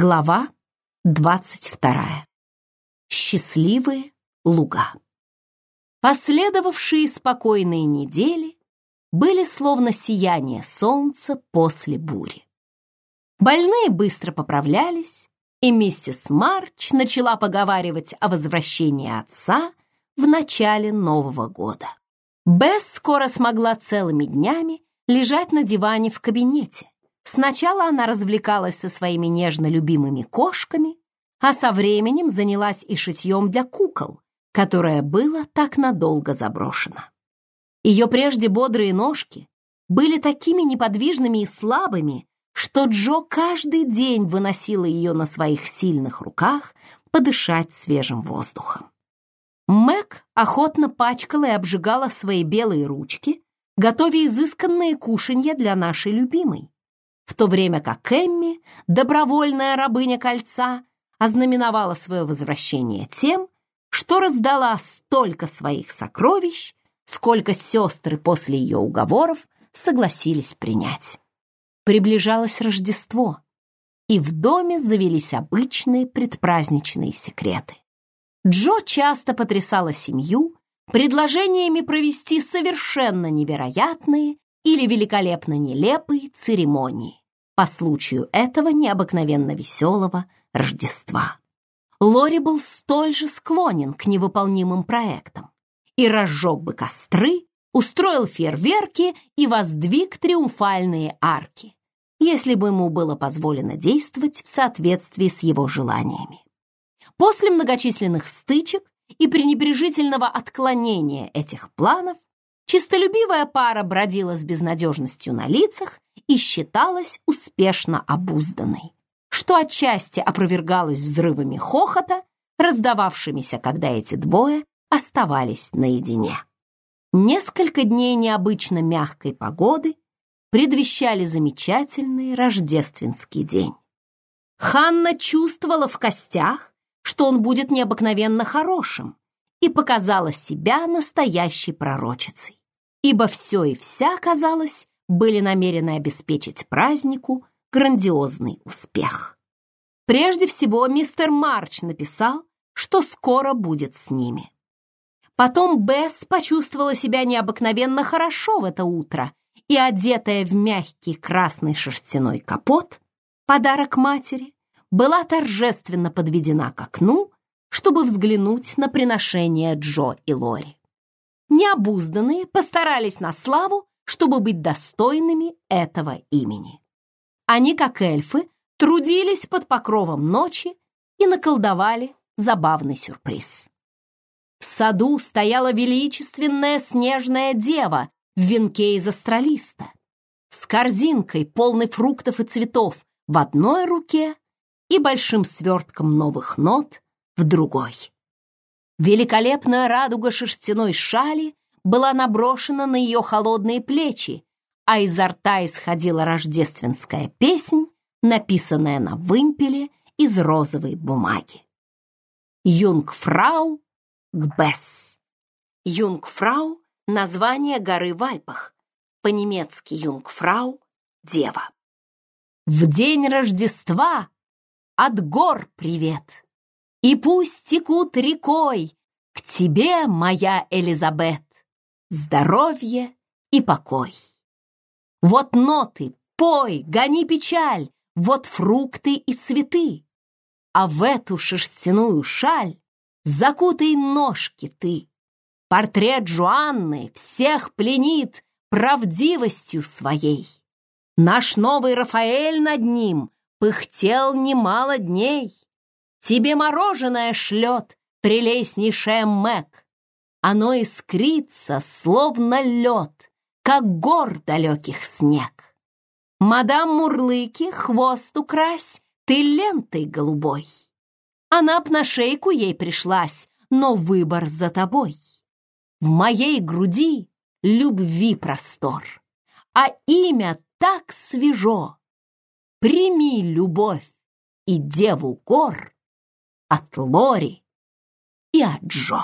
Глава двадцать вторая. Счастливые луга. Последовавшие спокойные недели были словно сияние солнца после бури. Больные быстро поправлялись, и миссис Марч начала поговаривать о возвращении отца в начале Нового года. Бесс скоро смогла целыми днями лежать на диване в кабинете, Сначала она развлекалась со своими нежно любимыми кошками, а со временем занялась и шитьем для кукол, которое было так надолго заброшено. Ее прежде бодрые ножки были такими неподвижными и слабыми, что Джо каждый день выносила ее на своих сильных руках подышать свежим воздухом. Мэг охотно пачкала и обжигала свои белые ручки, готовя изысканные кушанья для нашей любимой в то время как Эмми, добровольная рабыня кольца, ознаменовала свое возвращение тем, что раздала столько своих сокровищ, сколько сестры после ее уговоров согласились принять. Приближалось Рождество, и в доме завелись обычные предпраздничные секреты. Джо часто потрясала семью предложениями провести совершенно невероятные или великолепно нелепые церемонии по случаю этого необыкновенно веселого Рождества. Лори был столь же склонен к невыполнимым проектам и разжег бы костры, устроил фейерверки и воздвиг триумфальные арки, если бы ему было позволено действовать в соответствии с его желаниями. После многочисленных стычек и пренебрежительного отклонения этих планов Чистолюбивая пара бродила с безнадежностью на лицах и считалась успешно обузданной, что отчасти опровергалось взрывами хохота, раздававшимися, когда эти двое оставались наедине. Несколько дней необычно мягкой погоды предвещали замечательный рождественский день. Ханна чувствовала в костях, что он будет необыкновенно хорошим, и показала себя настоящей пророчицей ибо все и вся, казалось, были намерены обеспечить празднику грандиозный успех. Прежде всего, мистер Марч написал, что скоро будет с ними. Потом Бесс почувствовала себя необыкновенно хорошо в это утро и, одетая в мягкий красный шерстяной капот, подарок матери, была торжественно подведена к окну, чтобы взглянуть на приношение Джо и Лори необузданные постарались на славу, чтобы быть достойными этого имени. Они, как эльфы, трудились под покровом ночи и наколдовали забавный сюрприз. В саду стояла величественная снежная дева в венке из астролиста с корзинкой, полной фруктов и цветов, в одной руке и большим свертком новых нот в другой. Великолепная радуга шерстяной шали была наброшена на ее холодные плечи, а изо рта исходила рождественская песнь, написанная на вымпеле из розовой бумаги. Юнгфрау Гбесс. Юнгфрау — название горы в Альпах, по-немецки Юнгфрау — дева. В день Рождества от гор привет! И пусть текут рекой к тебе, моя Элизабет, здоровье и покой. Вот ноты, пой, гони печаль, вот фрукты и цветы, а в эту шерстяную шаль закутай ножки ты. Портрет Жуанны всех пленит правдивостью своей. Наш новый Рафаэль над ним пыхтел немало дней. Тебе мороженое шлет прелестнейшая Мэг. Оно искрится, словно лед, как гор далеких снег. Мадам Мурлыки, хвост укрась, ты лентой голубой. Она б на шейку ей пришлась, но выбор за тобой. В моей груди любви простор, а имя так свежо. Прими любовь и деву гор от Лори и от Джо.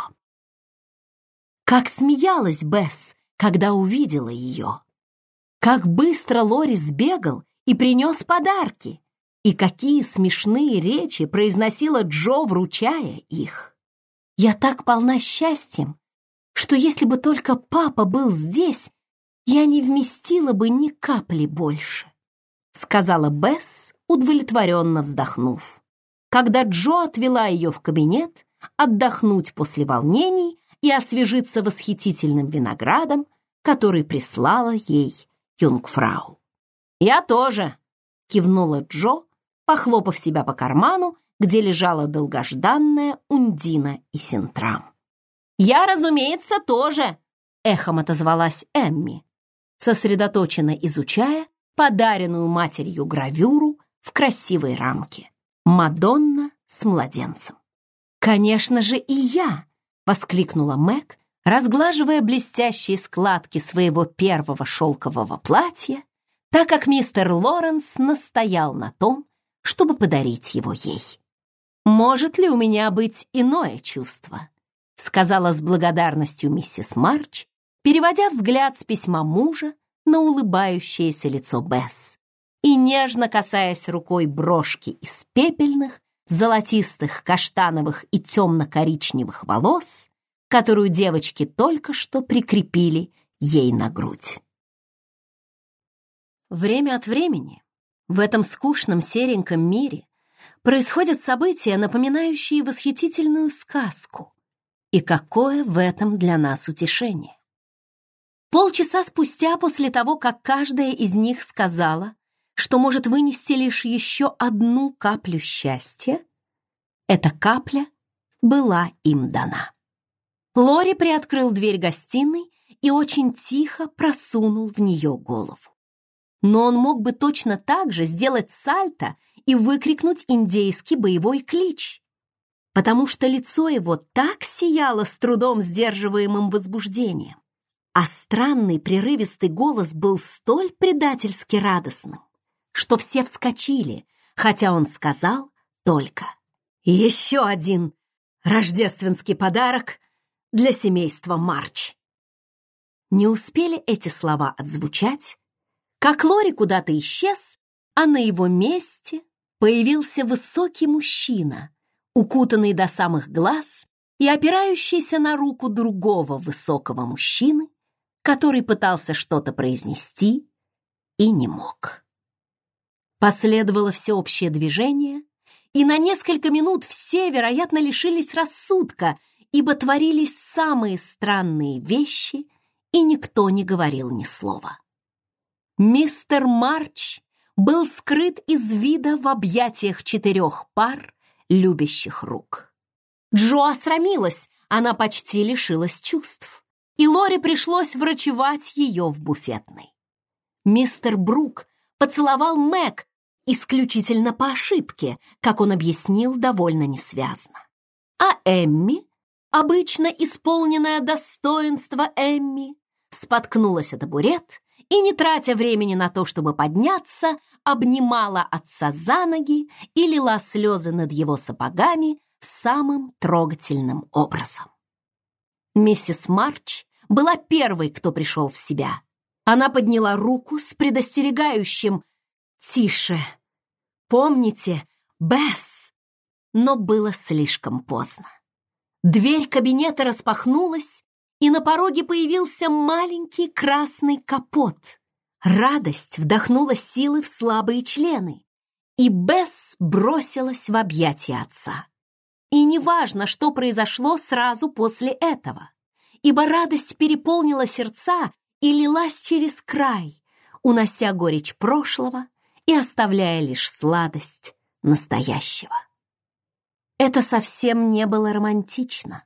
Как смеялась Бесс, когда увидела ее. Как быстро Лори сбегал и принес подарки. И какие смешные речи произносила Джо, вручая их. Я так полна счастьем, что если бы только папа был здесь, я не вместила бы ни капли больше, сказала Бесс, удовлетворенно вздохнув. Когда Джо отвела ее в кабинет отдохнуть после волнений и освежиться восхитительным виноградом, который прислала ей юнгфрау. «Я тоже!» — кивнула Джо, похлопав себя по карману, где лежала долгожданная Ундина и Синтрам. «Я, разумеется, тоже!» — эхом отозвалась Эмми, сосредоточенно изучая подаренную матерью гравюру в красивой рамке. Мадонна с младенцем. «Конечно же и я!» — воскликнула Мэг, разглаживая блестящие складки своего первого шелкового платья, так как мистер Лоренс настоял на том, чтобы подарить его ей. «Может ли у меня быть иное чувство?» сказала с благодарностью миссис Марч, переводя взгляд с письма мужа на улыбающееся лицо Бесс и нежно касаясь рукой брошки из пепельных, золотистых, каштановых и темно-коричневых волос, которую девочки только что прикрепили ей на грудь. Время от времени в этом скучном сереньком мире происходят события, напоминающие восхитительную сказку. И какое в этом для нас утешение? Полчаса спустя после того, как каждая из них сказала, что может вынести лишь еще одну каплю счастья, эта капля была им дана. Лори приоткрыл дверь гостиной и очень тихо просунул в нее голову. Но он мог бы точно так же сделать сальто и выкрикнуть индейский боевой клич потому что лицо его так сияло с трудом сдерживаемым возбуждением, а странный прерывистый голос был столь предательски радостным, что все вскочили, хотя он сказал только «Еще один рождественский подарок для семейства Марч». Не успели эти слова отзвучать, как Лори куда-то исчез, а на его месте появился высокий мужчина укутанный до самых глаз и опирающийся на руку другого высокого мужчины, который пытался что-то произнести и не мог. Последовало всеобщее движение, и на несколько минут все, вероятно, лишились рассудка, ибо творились самые странные вещи, и никто не говорил ни слова. Мистер Марч был скрыт из вида в объятиях четырех пар, любящих рук. Джо осрамилась, она почти лишилась чувств, и Лори пришлось врачевать ее в буфетной. Мистер Брук поцеловал Мэг исключительно по ошибке, как он объяснил довольно несвязно. А Эмми, обычно исполненное достоинство Эмми, споткнулась о табурет и, не тратя времени на то, чтобы подняться, обнимала отца за ноги и лила слезы над его сапогами самым трогательным образом. Миссис Марч была первой, кто пришел в себя. Она подняла руку с предостерегающим «Тише! Помните, Бесс!» Но было слишком поздно. Дверь кабинета распахнулась, и на пороге появился маленький красный капот. Радость вдохнула силы в слабые члены, и Бесс бросилась в объятия отца. И неважно, что произошло сразу после этого, ибо радость переполнила сердца и лилась через край, унося горечь прошлого и оставляя лишь сладость настоящего. Это совсем не было романтично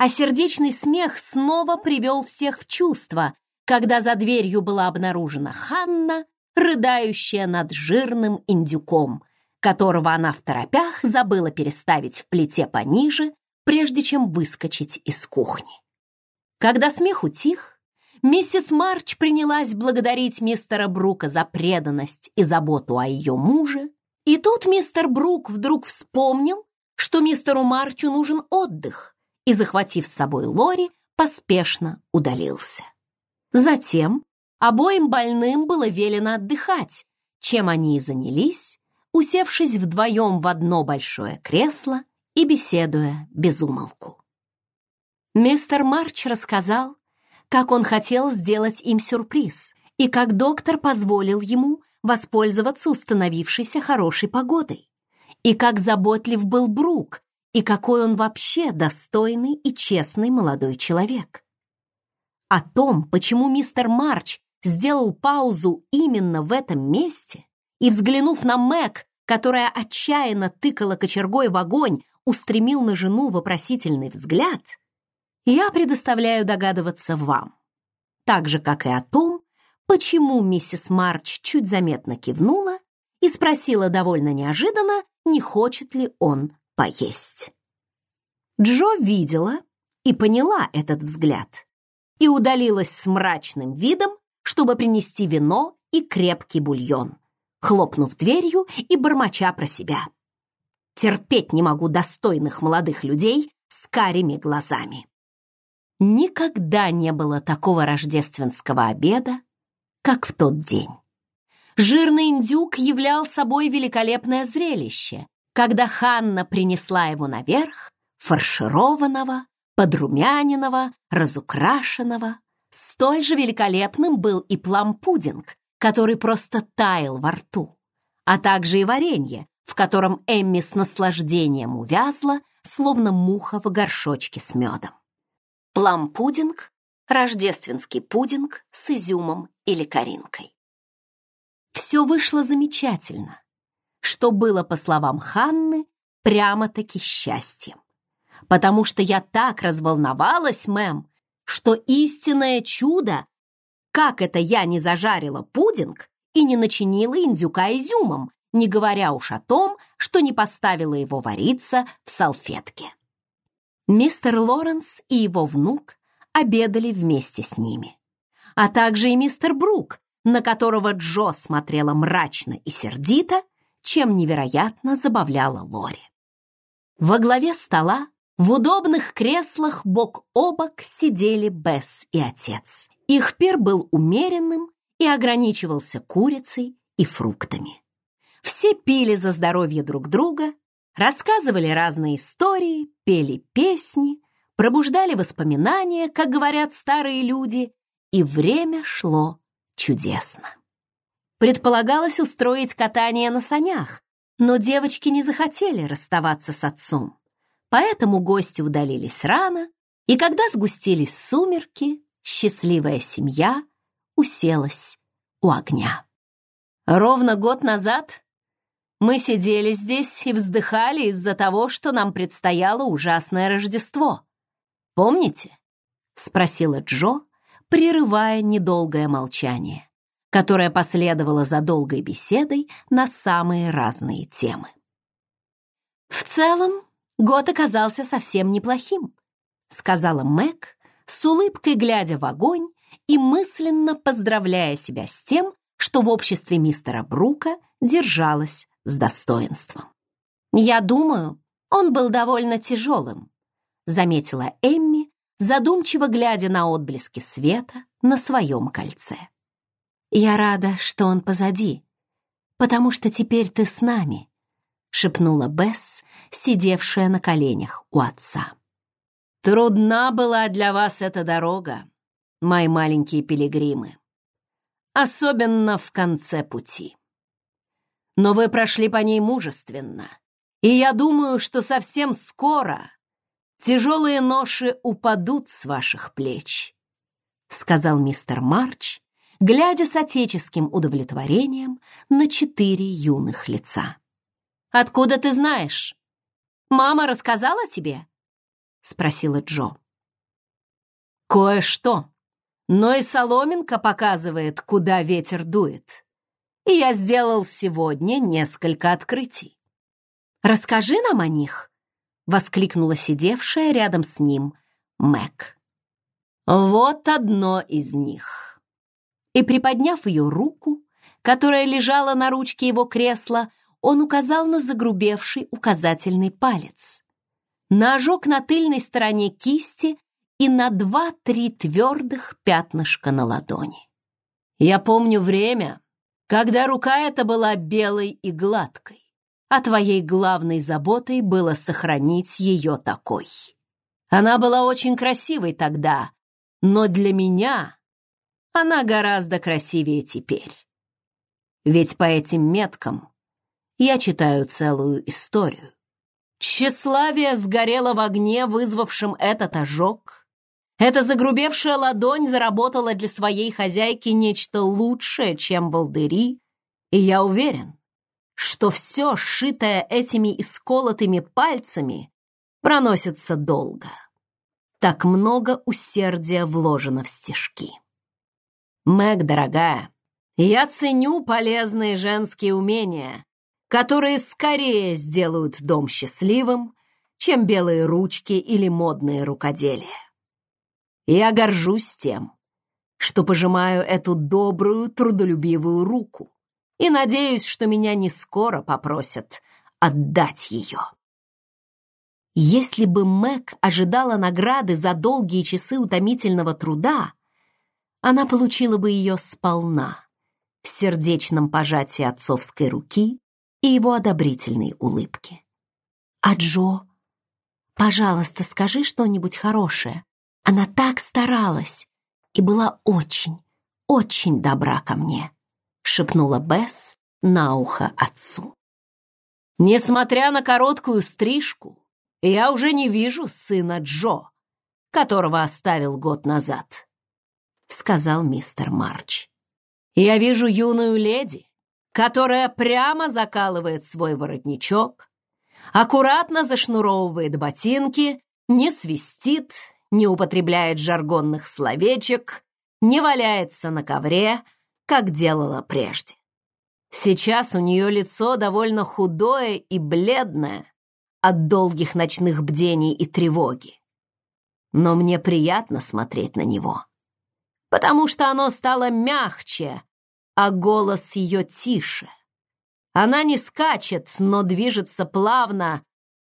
а сердечный смех снова привел всех в чувство, когда за дверью была обнаружена Ханна, рыдающая над жирным индюком, которого она в торопях забыла переставить в плите пониже, прежде чем выскочить из кухни. Когда смех утих, миссис Марч принялась благодарить мистера Брука за преданность и заботу о ее муже, и тут мистер Брук вдруг вспомнил, что мистеру Марчу нужен отдых, и, захватив с собой Лори, поспешно удалился. Затем обоим больным было велено отдыхать, чем они и занялись, усевшись вдвоем в одно большое кресло и беседуя без умолку. Мистер Марч рассказал, как он хотел сделать им сюрприз и как доктор позволил ему воспользоваться установившейся хорошей погодой, и как заботлив был Брук, и какой он вообще достойный и честный молодой человек. О том, почему мистер Марч сделал паузу именно в этом месте, и, взглянув на Мэг, которая отчаянно тыкала кочергой в огонь, устремил на жену вопросительный взгляд, я предоставляю догадываться вам, так же, как и о том, почему миссис Марч чуть заметно кивнула и спросила довольно неожиданно, не хочет ли он поесть. Джо видела и поняла этот взгляд и удалилась с мрачным видом, чтобы принести вино и крепкий бульон, хлопнув дверью и бормоча про себя. Терпеть не могу достойных молодых людей с карими глазами. Никогда не было такого рождественского обеда, как в тот день. Жирный индюк являл собой великолепное зрелище, когда Ханна принесла его наверх, фаршированного, подрумяненного, разукрашенного. Столь же великолепным был и плам-пудинг, который просто таял во рту, а также и варенье, в котором Эмми с наслаждением увязла, словно муха в горшочке с медом. Плам-пудинг – рождественский пудинг с изюмом или коринкой. Все вышло замечательно, что было, по словам Ханны, прямо-таки счастьем. Потому что я так разволновалась, мэм, что истинное чудо, как это я не зажарила пудинг и не начинила индюка изюмом, не говоря уж о том, что не поставила его вариться в салфетке. Мистер Лоренс и его внук обедали вместе с ними, а также и мистер Брук, на которого Джо смотрела мрачно и сердито, чем невероятно забавляла Лори. Во главе стола в удобных креслах бок о бок сидели Бесс и отец. Их пир был умеренным и ограничивался курицей и фруктами. Все пили за здоровье друг друга рассказывали разные истории, пели песни, пробуждали воспоминания, как говорят старые люди, и время шло чудесно. Предполагалось устроить катание на санях, но девочки не захотели расставаться с отцом. Поэтому гости удалились рано, и когда сгустились сумерки, счастливая семья уселась у огня. Ровно год назад мы сидели здесь и вздыхали из-за того, что нам предстояло ужасное Рождество. Помните? Спросила Джо, прерывая недолгое молчание, которое последовало за долгой беседой на самые разные темы. В целом, год оказался совсем неплохим, сказала Мэг, с улыбкой глядя в огонь и мысленно поздравляя себя с тем, что в обществе мистера Брука держалась с достоинством. «Я думаю, он был довольно тяжелым», заметила Эмми, задумчиво глядя на отблески света на своем кольце. «Я рада, что он позади, потому что теперь ты с нами», шепнула Бесс, сидевшая на коленях у отца. «Трудна была для вас эта дорога, мои маленькие пилигримы, особенно в конце пути» но вы прошли по ней мужественно. И я думаю, что совсем скоро тяжелые ноши упадут с ваших плеч», — сказал мистер Марч, глядя с отеческим удовлетворением на четыре юных лица. «Откуда ты знаешь? Мама рассказала тебе?» — спросила Джо. «Кое-что, но и соломинка показывает, куда ветер дует», и я сделал сегодня несколько открытий. Расскажи нам о них, воскликнула сидевшая рядом с ним Мэг. Вот одно из них. И приподняв ее руку, которая лежала на ручке его кресла, он указал на загрубевший указательный палец, на ожог на тыльной стороне кисти и на два-три твердых пятнышка на ладони. Я помню время, когда рука эта была белой и гладкой, а твоей главной заботой было сохранить ее такой. Она была очень красивой тогда, но для меня она гораздо красивее теперь. Ведь по этим меткам я читаю целую историю. Тщеславие сгорело в огне, вызвавшем этот ожог. Эта загрубевшая ладонь заработала для своей хозяйки нечто лучшее, чем волдыри, и я уверен, что все, сшитое этими исколотыми пальцами, проносится долго. Так много усердия вложено в стежки. Мэг, дорогая, я ценю полезные женские умения, которые скорее сделают дом счастливым, чем белые ручки или модные рукоделия. Я горжусь тем, что пожимаю эту добрую, трудолюбивую руку и надеюсь, что меня не скоро попросят отдать ее. Если бы Мэг ожидала награды за долгие часы утомительного труда, она получила бы ее сполна в сердечном пожатии отцовской руки и его одобрительной улыбке. «А Джо? Пожалуйста, скажи что-нибудь хорошее. Она так старалась и была очень, очень добра ко мне», шепнула Бесс на ухо отцу. Несмотря на короткую стрижку, я уже не вижу сына Джо, которого оставил год назад сказал мистер Марч. «Я вижу юную леди, которая прямо закалывает свой воротничок, аккуратно зашнуровывает ботинки, не свистит, не употребляет жаргонных словечек, не валяется на ковре, как делала прежде. Сейчас у нее лицо довольно худое и бледное от долгих ночных бдений и тревоги. Но мне приятно смотреть на него потому что оно стало мягче, а голос ее тише. Она не скачет, но движется плавно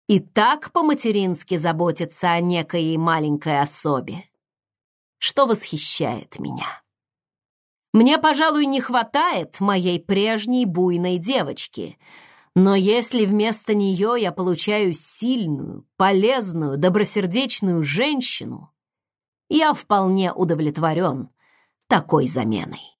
и так по-матерински заботится о некой маленькой особе, что восхищает меня. Мне, пожалуй, не хватает моей прежней буйной девочки, но если вместо нее я получаю сильную, полезную, добросердечную женщину, я вполне удовлетворен такой заменой.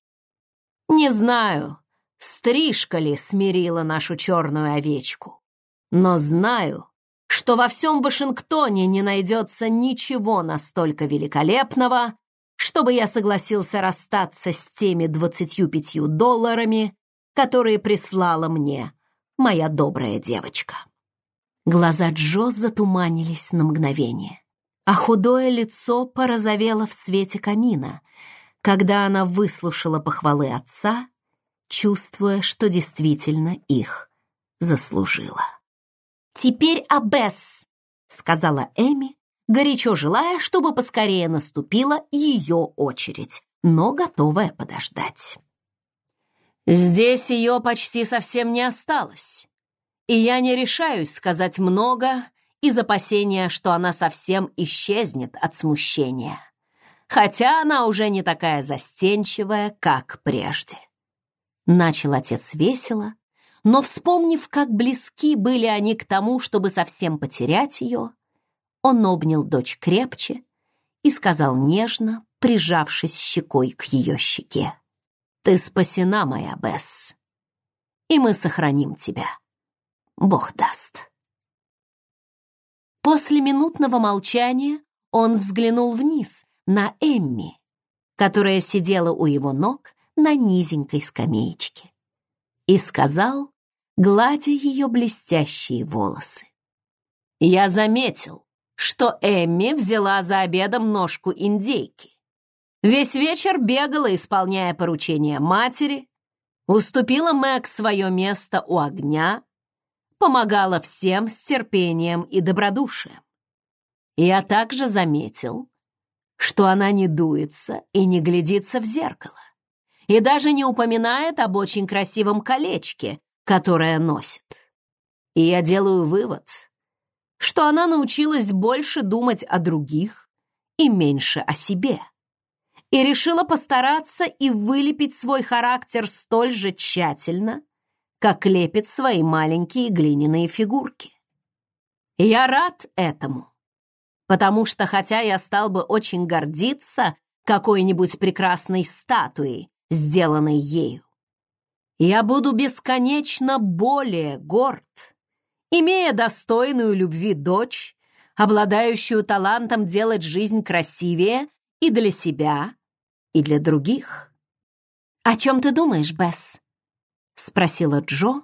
Не знаю, стрижка ли смирила нашу черную овечку, но знаю, что во всем Вашингтоне не найдется ничего настолько великолепного, чтобы я согласился расстаться с теми двадцатью пятью долларами, которые прислала мне моя добрая девочка. Глаза Джо затуманились на мгновение а худое лицо порозовело в цвете камина, когда она выслушала похвалы отца, чувствуя, что действительно их заслужила. «Теперь Абесс», — сказала Эми, горячо желая, чтобы поскорее наступила ее очередь, но готовая подождать. «Здесь ее почти совсем не осталось, и я не решаюсь сказать много из опасения, что она совсем исчезнет от смущения, хотя она уже не такая застенчивая, как прежде. Начал отец весело, но, вспомнив, как близки были они к тому, чтобы совсем потерять ее, он обнял дочь крепче и сказал нежно, прижавшись щекой к ее щеке. «Ты спасена, моя Бесс, и мы сохраним тебя. Бог даст». После минутного молчания он взглянул вниз на Эмми, которая сидела у его ног на низенькой скамеечке, и сказал, гладя ее блестящие волосы. «Я заметил, что Эмми взяла за обедом ножку индейки. Весь вечер бегала, исполняя поручения матери, уступила Мэг свое место у огня помогала всем с терпением и добродушием. Я также заметил, что она не дуется и не глядится в зеркало, и даже не упоминает об очень красивом колечке, которое носит. И я делаю вывод, что она научилась больше думать о других и меньше о себе. и решила постараться и вылепить свой характер столь же тщательно, как лепит свои маленькие глиняные фигурки. Я рад этому, потому что хотя я стал бы очень гордиться какой-нибудь прекрасной статуей, сделанной ею, я буду бесконечно более горд, имея достойную любви дочь, обладающую талантом делать жизнь красивее и для себя, и для других. «О чем ты думаешь, Бесс?» — спросила Джо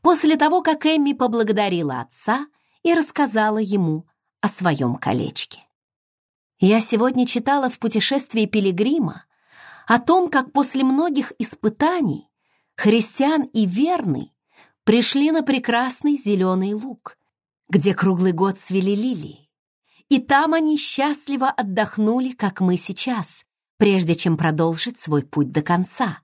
после того, как Эмми поблагодарила отца и рассказала ему о своем колечке. «Я сегодня читала в «Путешествии пилигрима» о том, как после многих испытаний христиан и верный пришли на прекрасный зеленый луг, где круглый год цвели лилии. И там они счастливо отдохнули, как мы сейчас, прежде чем продолжить свой путь до конца,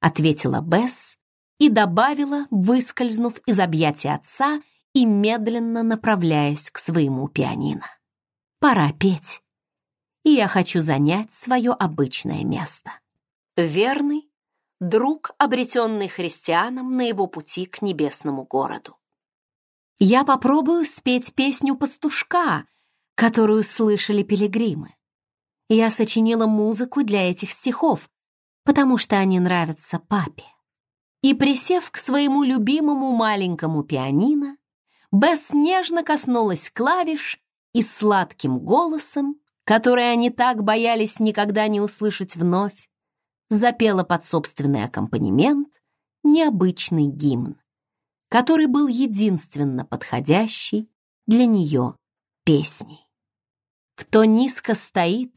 ответила Бесс и добавила, выскользнув из объятия отца и медленно направляясь к своему пианино. Пора петь, и я хочу занять свое обычное место. Верный друг, обретенный христианом на его пути к небесному городу. Я попробую спеть песню пастушка, которую слышали пилигримы. Я сочинила музыку для этих стихов, потому что они нравятся папе. И, присев к своему любимому маленькому пианино, Бесс нежно коснулась клавиш и сладким голосом, который они так боялись никогда не услышать вновь, запела под собственный аккомпанемент необычный гимн, который был единственно подходящий для нее песней. Кто низко стоит,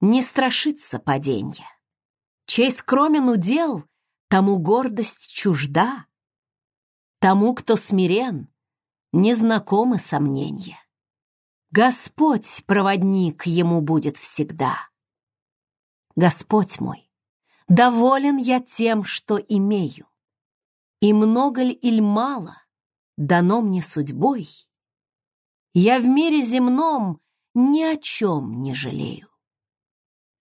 не страшится паденья. Чей скромен удел, тому гордость чужда. Тому, кто смирен, незнакомы сомнения. Господь, проводник, ему будет всегда. Господь мой, Доволен я тем, что имею. И много ли или мало дано мне судьбой, Я в мире земном ни о чем не жалею.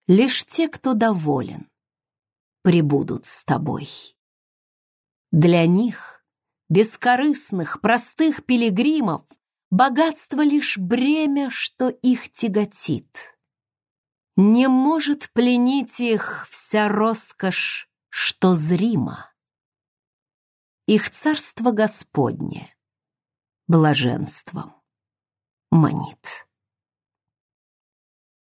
Лишь те, кто доволен, прибудут с тобой. Для них, бескорыстных, простых пилигримов, Богатство лишь бремя, что их тяготит. Не может пленить их вся роскошь, что зрима. Их царство Господне блаженством манит.